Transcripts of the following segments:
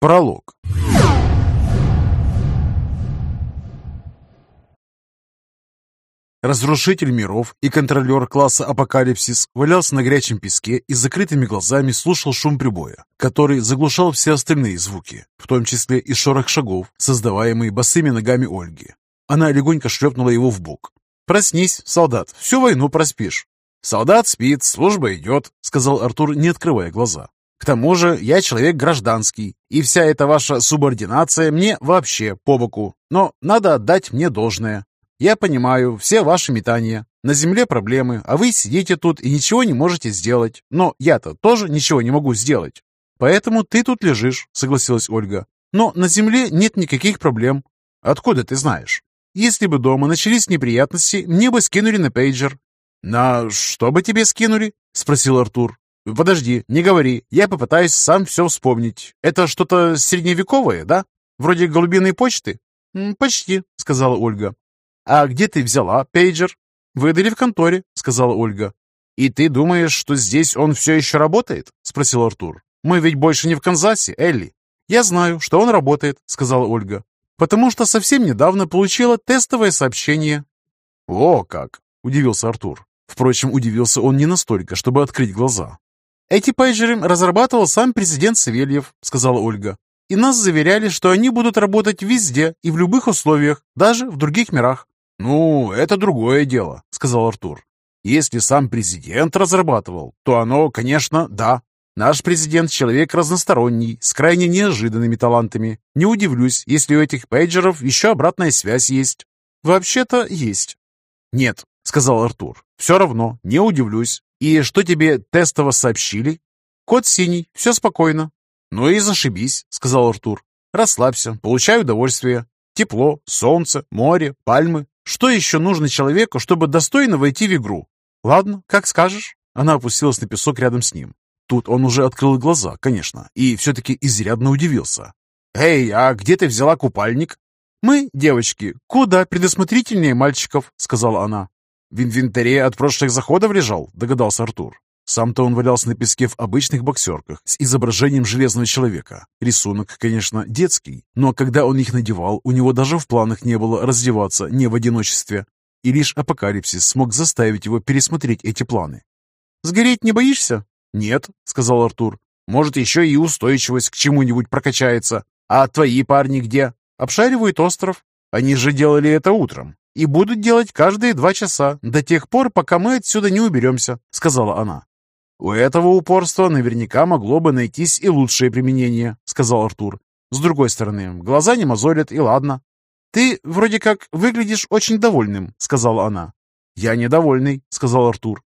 Пролог. Разрушитель миров и контролер класса Апокалипсис валялся на горячем песке и с закрытыми глазами слушал шум прибоя, который заглушал все остальные звуки, в том числе и шорох шагов, создаваемый босыми ногами Ольги. Она легонько шлепнула его в бок. «Проснись, солдат, всю войну проспишь». «Солдат спит, служба идет», — сказал Артур, не открывая глаза. «К тому же я человек гражданский, и вся эта ваша субординация мне вообще по боку. Но надо отдать мне должное. Я понимаю все ваши метания. На земле проблемы, а вы сидите тут и ничего не можете сделать. Но я-то тоже ничего не могу сделать. Поэтому ты тут лежишь, согласилась Ольга. Но на земле нет никаких проблем. Откуда ты знаешь? Если бы дома начались неприятности, мне бы скинули на пейджер. На что бы тебе скинули? Спросил Артур. Подожди, не говори, я попытаюсь сам все вспомнить. Это что-то средневековое, да? Вроде голубиной почты? «Почти», — сказала Ольга. «А где ты взяла пейджер?» «Выдали в конторе», — сказала Ольга. «И ты думаешь, что здесь он все еще работает?» — спросил Артур. «Мы ведь больше не в Канзасе, Элли». «Я знаю, что он работает», — сказала Ольга. «Потому что совсем недавно получила тестовое сообщение». «О, как!» — удивился Артур. Впрочем, удивился он не настолько, чтобы открыть глаза. «Эти пейджеры разрабатывал сам президент Савельев», — сказала Ольга. «И нас заверяли, что они будут работать везде и в любых условиях, даже в других мирах. «Ну, это другое дело», — сказал Артур. «Если сам президент разрабатывал, то оно, конечно, да. Наш президент — человек разносторонний, с крайне неожиданными талантами. Не удивлюсь, если у этих пейджеров еще обратная связь есть». «Вообще-то есть». «Нет», — сказал Артур. «Все равно, не удивлюсь. И что тебе тестово сообщили?» «Код синий, все спокойно». «Ну и зашибись», — сказал Артур. «Расслабься, получай удовольствие. Тепло, солнце, море, пальмы. Что еще нужно человеку, чтобы достойно войти в игру? Ладно, как скажешь. Она опустилась на песок рядом с ним. Тут он уже открыл глаза, конечно, и все-таки изрядно удивился. «Эй, а где ты взяла купальник?» «Мы, девочки, куда предусмотрительнее мальчиков», — сказала она. «В инвентаре от прошлых заходов лежал», — догадался Артур. Сам-то он валялся на песке в обычных боксерках с изображением железного человека. Рисунок, конечно, детский, но когда он их надевал, у него даже в планах не было раздеваться не в одиночестве. И лишь апокалипсис смог заставить его пересмотреть эти планы. «Сгореть не боишься?» «Нет», — сказал Артур. «Может, еще и устойчивость к чему-нибудь прокачается. А твои парни где?» «Обшаривают остров. Они же делали это утром. И будут делать каждые два часа, до тех пор, пока мы отсюда не уберемся», — сказала она. «У этого упорства наверняка могло бы найтись и лучшее применение», — сказал Артур. «С другой стороны, глаза не мозолят, и ладно». «Ты вроде как выглядишь очень довольным», — сказала она. «Я недовольный», — сказал Артур.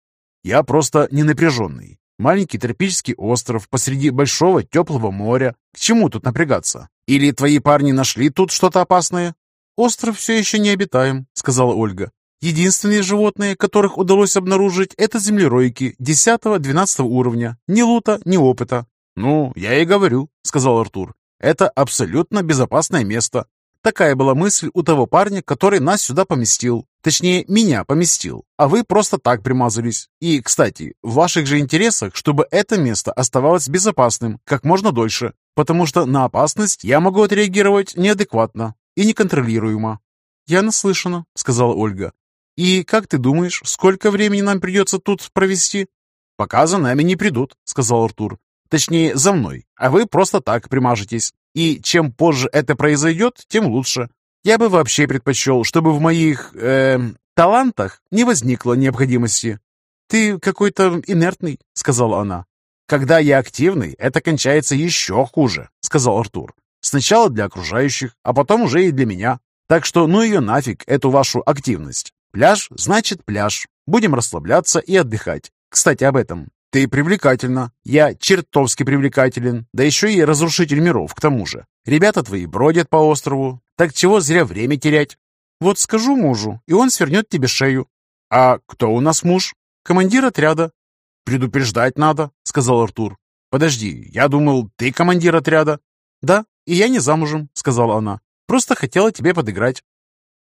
«Я просто не напряженный. Маленький тропический остров посреди большого теплого моря. К чему тут напрягаться? Или твои парни нашли тут что-то опасное?» «Остров все еще не обитаем», — сказала Ольга. Единственные животные, которых удалось обнаружить, это землеройки 10-12 уровня. Ни лута, ни опыта. «Ну, я и говорю», — сказал Артур. «Это абсолютно безопасное место. Такая была мысль у того парня, который нас сюда поместил. Точнее, меня поместил. А вы просто так примазались. И, кстати, в ваших же интересах, чтобы это место оставалось безопасным как можно дольше. Потому что на опасность я могу отреагировать неадекватно и неконтролируемо. «Я наслышана», — сказала Ольга. «И как ты думаешь, сколько времени нам придется тут провести?» «Пока за нами не придут», — сказал Артур. «Точнее, за мной, а вы просто так примажетесь. И чем позже это произойдет, тем лучше. Я бы вообще предпочел, чтобы в моих... Э, талантах не возникло необходимости». «Ты какой-то инертный», — сказала она. «Когда я активный, это кончается еще хуже», — сказал Артур. «Сначала для окружающих, а потом уже и для меня. Так что ну ее нафиг, эту вашу активность. Пляж значит пляж. Будем расслабляться и отдыхать. Кстати, об этом. Ты привлекательна. Я чертовски привлекателен. Да еще и разрушитель миров, к тому же. Ребята твои бродят по острову. Так чего зря время терять? Вот скажу мужу, и он свернет тебе шею. А кто у нас муж? Командир отряда. Предупреждать надо, сказал Артур. Подожди, я думал, ты командир отряда. Да, и я не замужем, сказала она. Просто хотела тебе подыграть.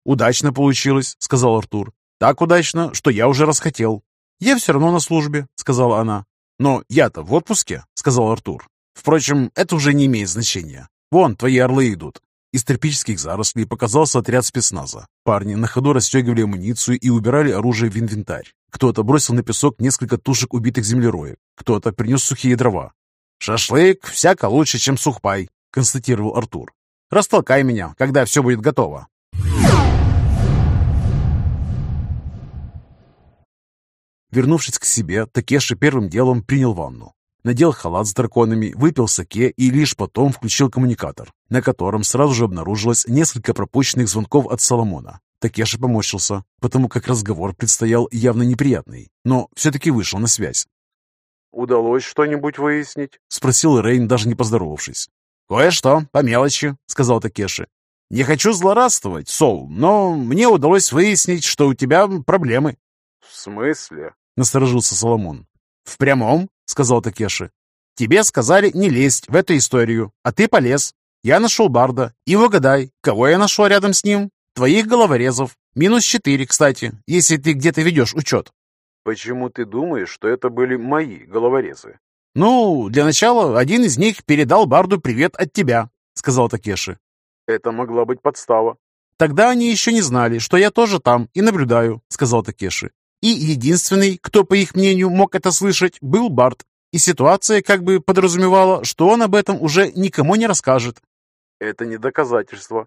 «Удачно получилось», — сказал Артур. «Так удачно, что я уже расхотел». «Я все равно на службе», — сказала она. «Но я-то в отпуске», — сказал Артур. Впрочем, это уже не имеет значения. Вон, твои орлы идут. Из тропических зарослей показался отряд спецназа. Парни на ходу расстегивали амуницию и убирали оружие в инвентарь. Кто-то бросил на песок несколько тушек убитых землероек, кто-то принес сухие дрова. «Шашлык всяко лучше, чем сухпай», — констатировал Артур. «Растолкай меня, когда все будет готово». Вернувшись к себе, Такеши первым делом принял ванну. Надел халат с драконами, выпил саке и лишь потом включил коммуникатор, на котором сразу же обнаружилось несколько пропущенных звонков от Соломона. Такеши поморщился, потому как разговор предстоял явно неприятный, но все-таки вышел на связь. «Удалось что-нибудь выяснить?» — спросил Рейн, даже не поздоровавшись. «Кое-что, по мелочи», — сказал Такеши. «Не хочу злорадствовать, Сол, но мне удалось выяснить, что у тебя проблемы». «В смысле?» — насторожился Соломон. «В прямом», — сказал Такеши. «Тебе сказали не лезть в эту историю, а ты полез. Я нашел Барда, и угадай, кого я нашел рядом с ним? Твоих головорезов. Минус четыре, кстати, если ты где-то ведешь учет». «Почему ты думаешь, что это были мои головорезы?» «Ну, для начала, один из них передал Барду привет от тебя», — сказал Такеши. «Это могла быть подстава». «Тогда они еще не знали, что я тоже там и наблюдаю», — сказал Такеши. И единственный, кто, по их мнению, мог это слышать, был Барт. И ситуация как бы подразумевала, что он об этом уже никому не расскажет. «Это не доказательство».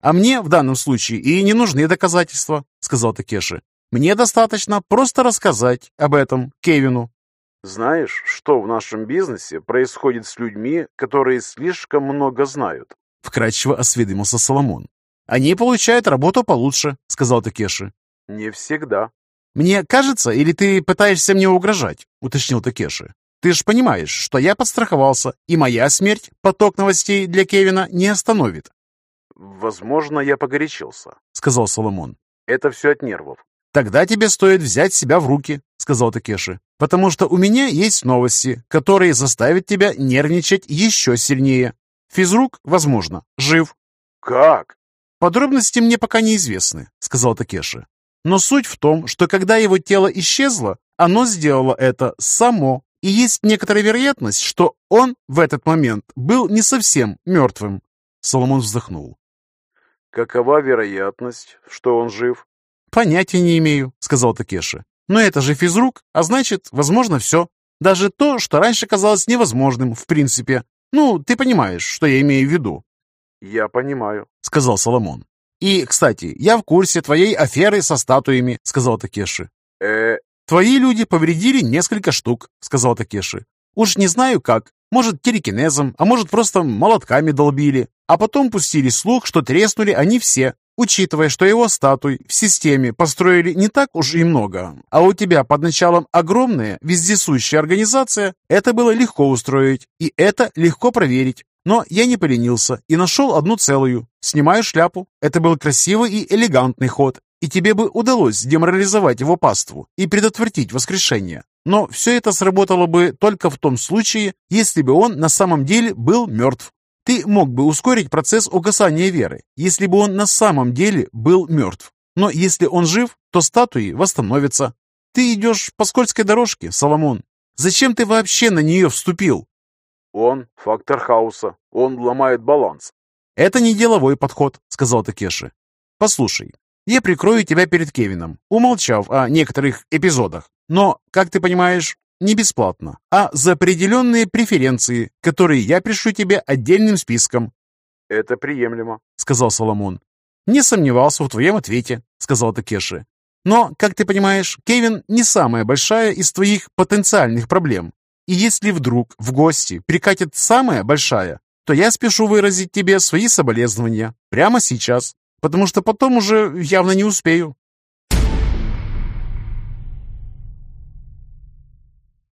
«А мне в данном случае и не нужны доказательства», — сказал Такеши. «Мне достаточно просто рассказать об этом Кевину». «Знаешь, что в нашем бизнесе происходит с людьми, которые слишком много знают?» — вкратчиво осведомился Соломон. «Они получают работу получше», — сказал Такеши. «Не всегда», «Мне кажется, или ты пытаешься мне угрожать?» — уточнил Такеши. «Ты ж понимаешь, что я подстраховался, и моя смерть поток новостей для Кевина не остановит». «Возможно, я погорячился», — сказал Соломон. «Это все от нервов». «Тогда тебе стоит взять себя в руки», — сказал Такеши. «Потому что у меня есть новости, которые заставят тебя нервничать еще сильнее. Физрук, возможно, жив». «Как?» «Подробности мне пока неизвестны», — сказал Такеши. Но суть в том, что когда его тело исчезло, оно сделало это само, и есть некоторая вероятность, что он в этот момент был не совсем мертвым. Соломон вздохнул. «Какова вероятность, что он жив?» «Понятия не имею», — сказал Такеши. «Но это же физрук, а значит, возможно все. Даже то, что раньше казалось невозможным, в принципе. Ну, ты понимаешь, что я имею в виду». «Я понимаю», — сказал Соломон. «И, кстати, я в курсе твоей аферы со статуями», — сказал Такеши. э «Твои люди повредили несколько штук», — сказал Такеши. «Уж не знаю как. Может, телекинезом, а может, просто молотками долбили. А потом пустили слух, что треснули они все, учитывая, что его статуй в системе построили не так уж и много, а у тебя под началом огромная, вездесущая организация, это было легко устроить, и это легко проверить. Но я не поленился и нашел одну целую. Снимаю шляпу. Это был красивый и элегантный ход, и тебе бы удалось деморализовать его паству и предотвратить воскрешение. Но все это сработало бы только в том случае, если бы он на самом деле был мертв. Ты мог бы ускорить процесс угасания веры, если бы он на самом деле был мертв. Но если он жив, то статуи восстановятся. Ты идешь по скользкой дорожке, Соломон. Зачем ты вообще на нее вступил? Он — фактор хаоса. Он ломает баланс. «Это не деловой подход», — сказал Такеши. «Послушай, я прикрою тебя перед Кевином, умолчав о некоторых эпизодах. Но, как ты понимаешь, не бесплатно, а за определенные преференции, которые я пришлю тебе отдельным списком». «Это приемлемо», — сказал Соломон. «Не сомневался в твоем ответе», — сказал Такеши. «Но, как ты понимаешь, Кевин не самая большая из твоих потенциальных проблем. И если вдруг в гости прикатит самая большая, то я спешу выразить тебе свои соболезнования прямо сейчас, потому что потом уже явно не успею.